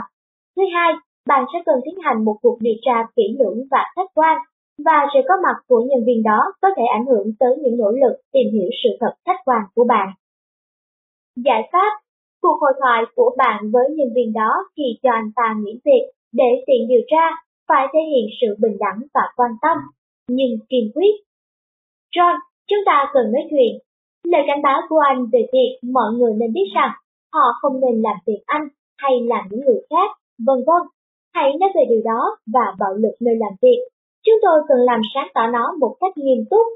Thứ hai, bạn sẽ cần tiến hành một cuộc điều tra kỹ lưỡng và khách quan, và sự có mặt của nhân viên đó có thể ảnh hưởng tới những nỗ lực tìm hiểu sự thật khách quan của bạn. Giải pháp Cuộc hội thoại của bạn với nhân viên đó khi cho anh ta nghỉ việc để tiện điều tra phải thể hiện sự bình đẳng và quan tâm, nhưng kiên quyết. John, chúng ta cần nói chuyện. Lời cảnh báo của anh về việc mọi người nên biết rằng họ không nên làm việc anh hay làm những người khác, vân vân. Hãy nói về điều đó và bạo lực nơi làm việc. Chúng tôi cần làm sáng tỏ nó một cách nghiêm túc.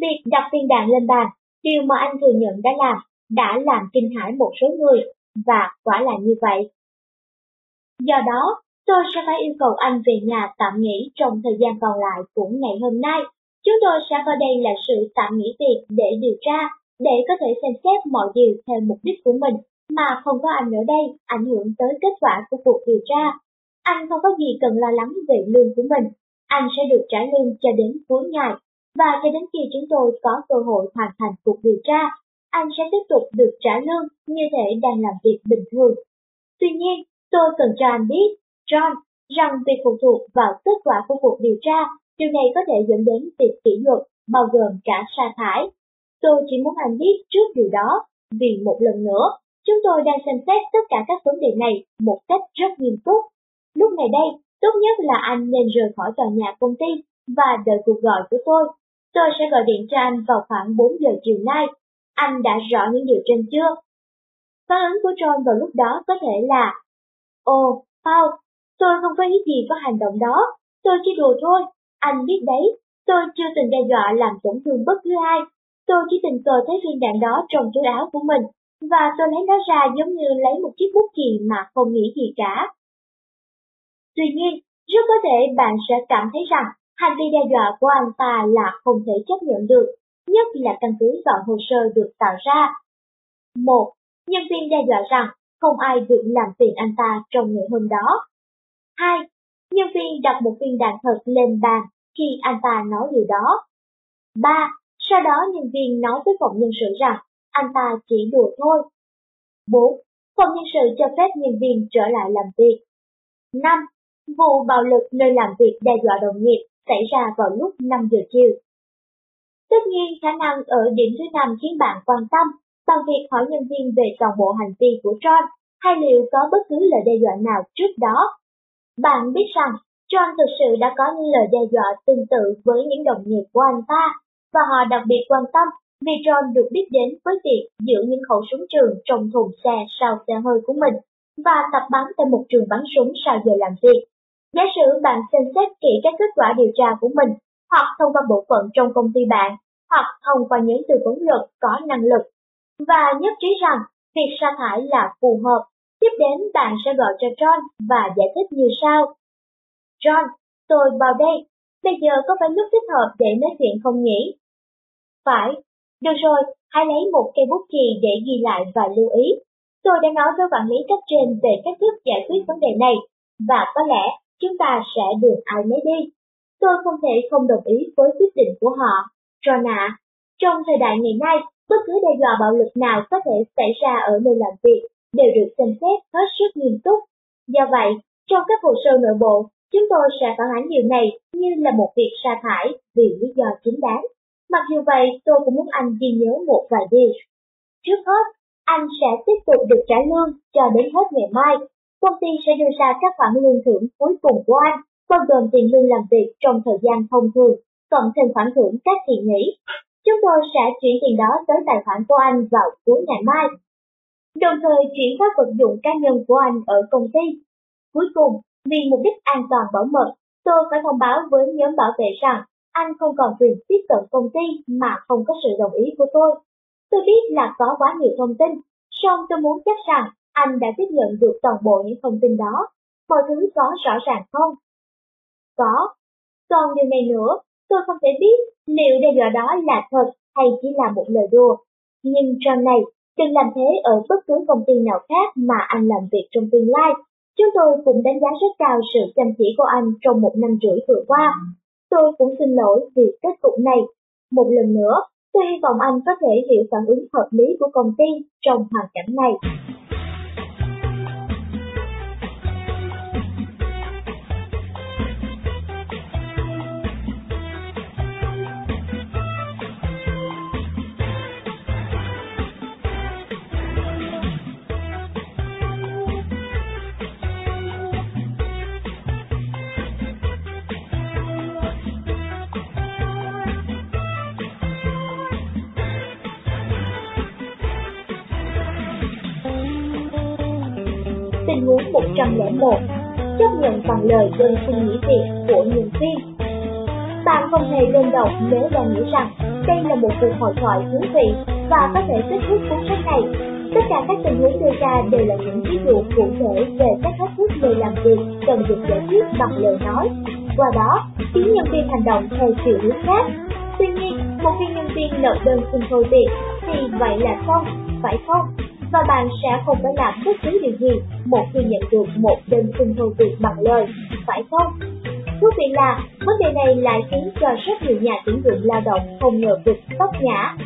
Việc đặt viên đạn lên bàn, điều mà anh thừa nhận đã làm, đã làm kinh hãi một số người, và quả là như vậy. Do đó, tôi sẽ phải yêu cầu anh về nhà tạm nghỉ trong thời gian còn lại của ngày hôm nay. Chúng tôi sẽ coi đây là sự tạm nghỉ việc để điều tra, để có thể xem xét mọi điều theo mục đích của mình, mà không có anh ở đây ảnh hưởng tới kết quả của cuộc điều tra. Anh không có gì cần lo lắng về lương của mình, anh sẽ được trả lương cho đến cuối ngày, và cho đến khi chúng tôi có cơ hội hoàn thành cuộc điều tra, anh sẽ tiếp tục được trả lương như thể đang làm việc bình thường. Tuy nhiên, tôi cần cho anh biết, John, rằng việc phụ thuộc vào kết quả của cuộc điều tra Điều này có thể dẫn đến việc kỷ luật, bao gồm cả sa thải. Tôi chỉ muốn anh biết trước điều đó, vì một lần nữa, chúng tôi đang xem xét tất cả các vấn đề này một cách rất nghiêm túc. Lúc này đây, tốt nhất là anh nên rời khỏi tòa nhà công ty và đợi cuộc gọi của tôi. Tôi sẽ gọi điện cho anh vào khoảng 4 giờ chiều nay. Anh đã rõ những điều trên chưa? Phản ứng của John vào lúc đó có thể là Ồ, Paul, tôi không có ý gì có hành động đó, tôi chỉ đùa thôi, anh biết đấy, tôi chưa từng đe dọa làm tổn thương bất cứ ai. Tôi chỉ tình cờ thấy viên đạn đó trong túi áo của mình, và tôi lấy nó ra giống như lấy một chiếc bút chì mà không nghĩ gì cả. Tuy nhiên, rất có thể bạn sẽ cảm thấy rằng hành vi đe dọa của anh ta là không thể chấp nhận được, nhất là căn cứ vào hồ sơ được tạo ra. Một, Nhân viên đe dọa rằng không ai được làm phiền anh ta trong ngày hôm đó. Hai, Nhân viên đặt một viên đạn thật lên bàn khi anh ta nói điều đó. 3. Sau đó nhân viên nói với phòng nhân sự rằng anh ta chỉ đùa thôi. 4. Phòng nhân sự cho phép nhân viên trở lại làm việc. 5. Vụ bạo lực nơi làm việc đe dọa đồng nghiệp xảy ra vào lúc 5 giờ chiều. Tất nhiên khả năng ở điểm thứ năm khiến bạn quan tâm bằng việc hỏi nhân viên về toàn bộ hành vi của John hay liệu có bất cứ lời đe dọa nào trước đó bạn biết rằng John thực sự đã có những lời đe dọa tương tự với những đồng nghiệp của anh ta, và họ đặc biệt quan tâm vì John được biết đến với việc giữ những khẩu súng trường trong thùng xe sau xe hơi của mình và tập bắn tại một trường bắn súng sau giờ làm việc. Giả sử bạn xem xét kỹ các kết quả điều tra của mình, hoặc thông qua bộ phận trong công ty bạn, hoặc thông qua những tư vấn luật có năng lực, và nhất trí rằng việc sa thải là phù hợp Tiếp đến bạn sẽ gọi cho John và giải thích như sau. John, tôi vào đây. Bây giờ có phải lúc thích hợp để nói chuyện không nhỉ? Phải. Được rồi, hãy lấy một cây bút chì để ghi lại và lưu ý. Tôi đã nói với quản lý cấp trên về cách thức giải quyết vấn đề này, và có lẽ chúng ta sẽ được ai nấy đi. Tôi không thể không đồng ý với quyết định của họ. John ạ, trong thời đại ngày nay, bất cứ đe dọa bạo lực nào có thể xảy ra ở nơi làm việc đều được xem xét hết sức nghiêm túc. Do vậy, trong các hồ sơ nội bộ, chúng tôi sẽ phản ánh điều này như là một việc sa thải vì lý do chính đáng. Mặc dù vậy, tôi cũng muốn anh ghi nhớ một vài điều. Trước hết, anh sẽ tiếp tục được trả lương cho đến hết ngày mai. Công ty sẽ đưa ra các khoản lương thưởng cuối cùng của anh, bao gồm tiền lương làm việc trong thời gian thông thường, cộng thêm khoản thưởng các kỳ nghỉ. Chúng tôi sẽ chuyển tiền đó tới tài khoản của anh vào cuối ngày mai đồng thời chuyển các vật dụng cá nhân của anh ở công ty. Cuối cùng, vì mục đích an toàn bảo mật, tôi phải thông báo với nhóm bảo vệ rằng anh không còn quyền tiếp cận công ty mà không có sự đồng ý của tôi. Tôi biết là có quá nhiều thông tin, song tôi muốn chắc rằng anh đã tiếp nhận được toàn bộ những thông tin đó. Mọi thứ có rõ ràng không? Có. Còn điều này nữa, tôi không thể biết liệu đe dọa đó là thật hay chỉ là một lời đùa. Nhưng trong này, Đừng làm thế ở bất cứ công ty nào khác mà anh làm việc trong tương lai. Chúng tôi cũng đánh giá rất cao sự chăm chỉ của anh trong một năm rưỡi vừa qua. Tôi cũng xin lỗi vì kết cục này. Một lần nữa, tôi hy vọng anh có thể hiểu phản ứng hợp lý của công ty trong hoàn cảnh này. Tình huống 101 Chấp nhận bằng lời đơn suy nghỉ việc của nhân viên Bạn không hề đơn độc nếu đang nghĩ rằng đây là một cuộc hội thoại thú vị và có thể kết thúc cuốn sách này. Tất cả các tình huống đưa ra đều là những ví dụ cụ thể về các thách thức người làm việc cần được giải quyết bằng lời nói. Qua đó, khiến nhân viên hành động theo chiều hướng khác. Tuy nhiên, một khi nhân viên nộp đơn xin thôi việc thì vậy là không, phải không? Và bạn sẽ không phải làm bất cứ điều gì một khi nhận được một đơn xin thôi việc bằng lời, phải không? Thú vị là, vấn đề này lại khiến cho rất nhiều nhà tuyển dụng lao động không ngờ vực tóc nhã.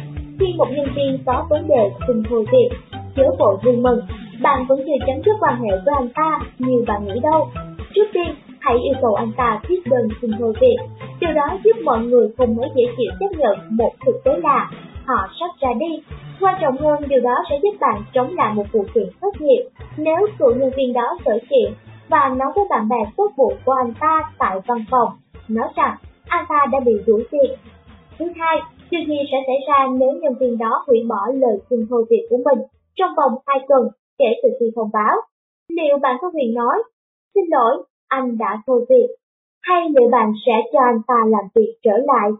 Khi một nhân viên có vấn đề xin thôi việc, chớ vội vui mừng, bạn vẫn chưa chấm dứt quan hệ với anh ta như bạn nghĩ đâu. Trước tiên, hãy yêu cầu anh ta viết đơn xin thôi việc. Điều đó giúp mọi người không mấy dễ chịu chấp nhận một thực tế là họ sắp ra đi. Quan trọng hơn, điều đó sẽ giúp bạn chống lại một vụ kiện thất nghiệp. Nếu cựu nhân viên đó khởi kiện và nói với bạn bè tốt bụng của anh ta tại văn phòng, nói rằng anh ta đã bị đuổi việc. Thứ hai, điều gì sẽ xảy ra nếu nhân viên đó hủy bỏ lời xin thôi việc của mình trong vòng 2 tuần kể từ khi thông báo? Liệu bạn có quyền nói, xin lỗi, anh đã thôi việc, hay liệu bạn sẽ cho anh ta làm việc trở lại?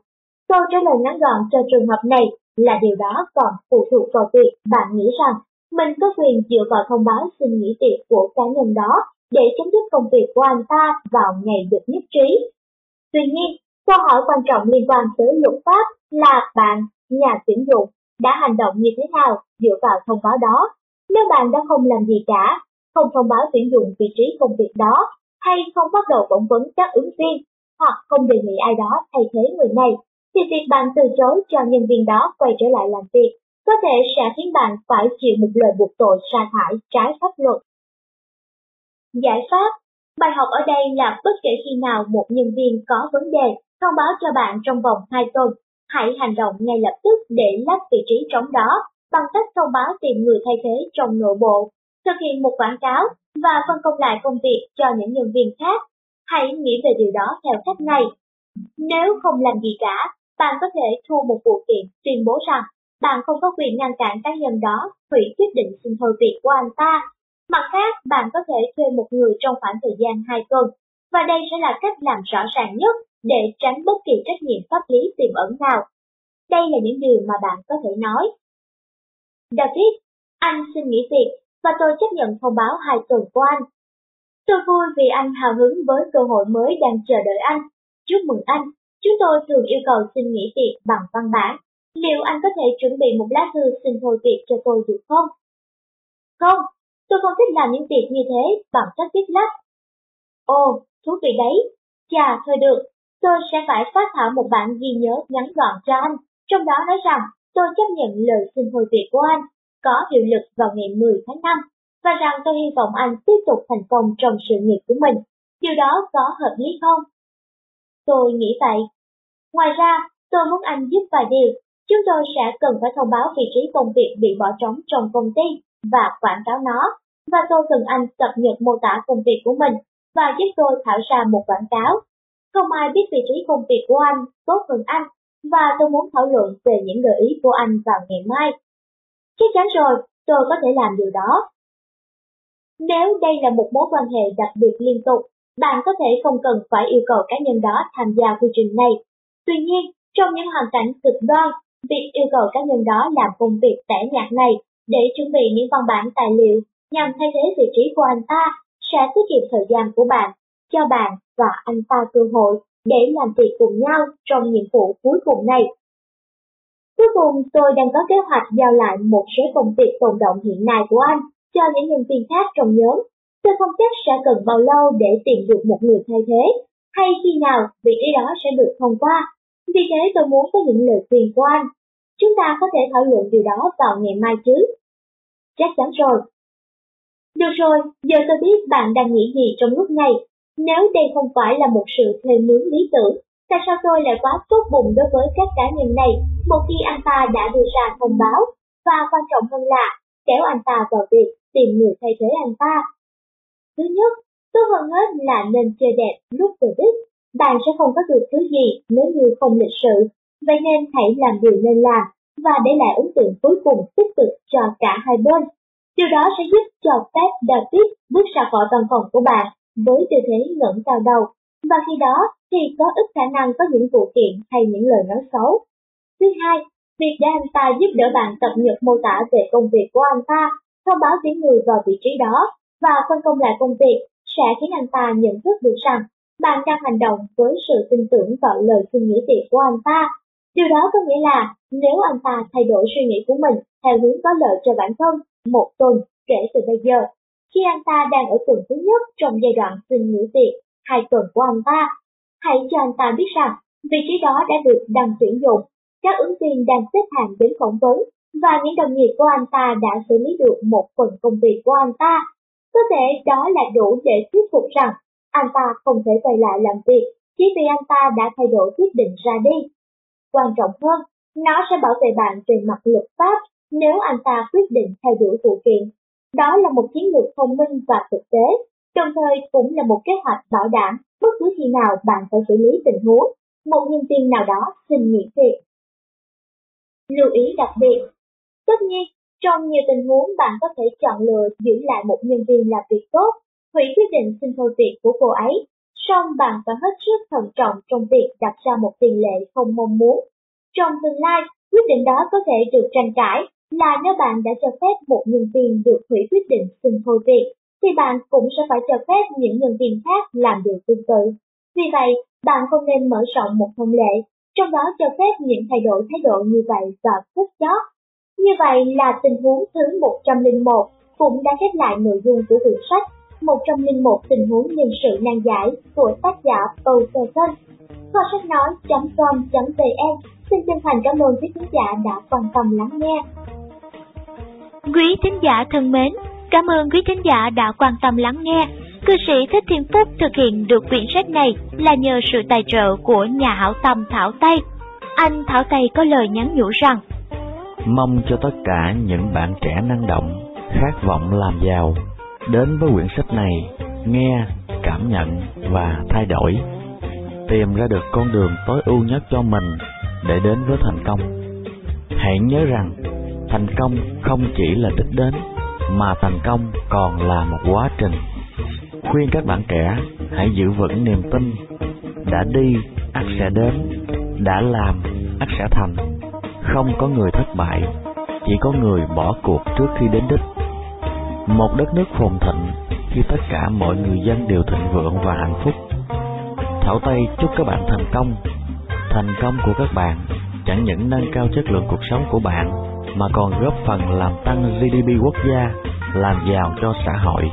Câu trả lời ngắn gọn cho trường hợp này là điều đó còn phụ thuộc vào việc bạn nghĩ rằng mình có quyền dựa vào thông báo xin nghỉ việc của cá nhân đó để chấm dứt công việc của anh ta vào ngày được nhất trí. Tuy nhiên, câu hỏi quan trọng liên quan tới luật pháp là bạn, nhà tuyển dụng, đã hành động như thế nào dựa vào thông báo đó. Nếu bạn đã không làm gì cả, không thông báo tuyển dụng vị trí công việc đó, hay không bắt đầu phỏng vấn các ứng viên, hoặc không đề nghị ai đó thay thế người này, thì việc bạn từ chối cho nhân viên đó quay trở lại làm việc có thể sẽ khiến bạn phải chịu một lời buộc tội sa thải trái pháp luật. Giải pháp Bài học ở đây là bất kể khi nào một nhân viên có vấn đề, thông báo cho bạn trong vòng 2 tuần, hãy hành động ngay lập tức để lấp vị trí trống đó bằng cách thông báo tìm người thay thế trong nội bộ, thực hiện một quảng cáo và phân công lại công việc cho những nhân viên khác. Hãy nghĩ về điều đó theo cách này. Nếu không làm gì cả, bạn có thể thu một vụ kiện tuyên bố rằng bạn không có quyền ngăn cản cá nhân đó hủy quyết định xin thôi việc của anh ta Mặt khác, bạn có thể thuê một người trong khoảng thời gian 2 tuần, và đây sẽ là cách làm rõ ràng nhất để tránh bất kỳ trách nhiệm pháp lý tiềm ẩn nào. Đây là những điều mà bạn có thể nói. David, anh xin nghỉ việc và tôi chấp nhận thông báo 2 tuần của anh. Tôi vui vì anh hào hứng với cơ hội mới đang chờ đợi anh. Chúc mừng anh, chúng tôi thường yêu cầu xin nghỉ việc bằng văn bản. Liệu anh có thể chuẩn bị một lá thư xin thôi việc cho tôi được không? Không, Tôi không thích làm những việc như thế bằng cách viết lách. Ồ, thú vị đấy. Chà, thôi được, tôi sẽ phải phát thảo một bản ghi nhớ ngắn gọn cho anh, trong đó nói rằng tôi chấp nhận lời xin hồi việc của anh, có hiệu lực vào ngày 10 tháng 5, và rằng tôi hy vọng anh tiếp tục thành công trong sự nghiệp của mình. Điều đó có hợp lý không? Tôi nghĩ vậy. Ngoài ra, tôi muốn anh giúp vài điều. Chúng tôi sẽ cần phải thông báo vị trí công việc bị bỏ trống trong công ty và quảng cáo nó, và tôi cần anh cập nhật mô tả công việc của mình và giúp tôi thảo ra một quảng cáo. Không ai biết vị trí công việc của anh tốt hơn anh, và tôi muốn thảo luận về những gợi ý của anh vào ngày mai. Chắc chắn rồi, tôi có thể làm điều đó. Nếu đây là một mối quan hệ đặc biệt liên tục, bạn có thể không cần phải yêu cầu cá nhân đó tham gia quy trình này. Tuy nhiên, trong những hoàn cảnh cực đoan, việc yêu cầu cá nhân đó làm công việc tẻ nhạt này để chuẩn bị những văn bản tài liệu nhằm thay thế vị trí của anh ta sẽ tiết kiệm thời gian của bạn, cho bạn và anh ta cơ hội để làm việc cùng nhau trong nhiệm vụ cuối cùng này. Cuối cùng, tôi đang có kế hoạch giao lại một số công việc tồn động hiện nay của anh cho những nhân viên khác trong nhóm. Tôi không chắc sẽ cần bao lâu để tìm được một người thay thế, hay khi nào vị trí đó sẽ được thông qua. Vì thế tôi muốn có những lời khuyên của anh. Chúng ta có thể thảo luận điều đó vào ngày mai chứ. Chắc chắn rồi, được rồi, giờ tôi biết bạn đang nghĩ gì trong lúc này. Nếu đây không phải là một sự thuê mướn lý tưởng, tại sao tôi lại quá tốt bụng đối với các cá nhân này một khi anh ta đã đưa ra thông báo, và quan trọng hơn là kéo anh ta vào việc tìm người thay thế anh ta. Thứ nhất, tốt hơn hết là nên chơi đẹp lúc từ đích. Bạn sẽ không có được thứ gì nếu như không lịch sự, vậy nên hãy làm điều nên làm và để lại ấn tượng cuối cùng tích cực cho cả hai bên. Điều đó sẽ giúp cho phép David bước ra khỏi văn phòng của bạn với tư thế ngẩng cao đầu, và khi đó thì có ít khả năng có những vụ kiện hay những lời nói xấu. Thứ hai, việc để anh ta giúp đỡ bạn cập nhật mô tả về công việc của anh ta, thông báo tiếng người vào vị trí đó và phân công lại công việc sẽ khiến anh ta nhận thức được rằng bạn đang hành động với sự tin tưởng vào lời suy nghĩ việc của anh ta. Điều đó có nghĩa là nếu anh ta thay đổi suy nghĩ của mình theo hướng có lợi cho bản thân một tuần kể từ bây giờ, khi anh ta đang ở tuần thứ nhất trong giai đoạn suy nghĩ việc hai tuần của anh ta, hãy cho anh ta biết rằng vị trí đó đã được đăng tuyển dụng, các ứng viên đang xếp hàng đến phỏng vấn và những đồng nghiệp của anh ta đã xử lý được một phần công việc của anh ta. Có thể đó là đủ để thuyết phục rằng anh ta không thể quay lại làm việc chỉ vì anh ta đã thay đổi quyết định ra đi. Quan trọng hơn, nó sẽ bảo vệ bạn trên mặt luật pháp nếu anh ta quyết định theo đuổi vụ kiện. Đó là một chiến lược thông minh và thực tế, đồng thời cũng là một kế hoạch bảo đảm bất cứ khi nào bạn phải xử lý tình huống, một nhân viên nào đó xin nghỉ việc. Lưu ý đặc biệt Tất nhiên, trong nhiều tình huống bạn có thể chọn lựa giữ lại một nhân viên làm việc tốt, hủy quyết định xin thôi việc của cô ấy, song bạn phải hết sức thận trọng trong việc đặt ra một tiền lệ không mong muốn. Trong tương lai, quyết định đó có thể được tranh cãi là nếu bạn đã cho phép một nhân viên được hủy quyết định xin thôi việc, thì bạn cũng sẽ phải cho phép những nhân viên khác làm điều tương tự. Vì vậy, bạn không nên mở rộng một thông lệ, trong đó cho phép những thay đổi thái độ như vậy vào phút chót như vậy là tình huống thứ 101 cũng đã khép lại nội dung của quyển sách 101 tình huống nhân sự nan giải của tác giả Paul Ferguson. Kho sách nói.com.vn xin chân thành cảm ơn quý khán giả đã quan tâm lắng nghe. Quý thính giả thân mến, cảm ơn quý thính giả đã quan tâm lắng nghe. Cư sĩ Thích Thiên Phúc thực hiện được quyển sách này là nhờ sự tài trợ của nhà hảo tâm Thảo Tây. Anh Thảo Tây có lời nhắn nhủ rằng Mong cho tất cả những bạn trẻ năng động, khát vọng làm giàu, đến với quyển sách này, nghe, cảm nhận và thay đổi. Tìm ra được con đường tối ưu nhất cho mình để đến với thành công. Hãy nhớ rằng, thành công không chỉ là đích đến, mà thành công còn là một quá trình. Khuyên các bạn trẻ hãy giữ vững niềm tin, đã đi, ắt sẽ đến, đã làm, ắt sẽ thành không có người thất bại, chỉ có người bỏ cuộc trước khi đến đích. Một đất nước phồn thịnh khi tất cả mọi người dân đều thịnh vượng và hạnh phúc. Thảo Tây chúc các bạn thành công. Thành công của các bạn chẳng những nâng cao chất lượng cuộc sống của bạn mà còn góp phần làm tăng GDP quốc gia, làm giàu cho xã hội.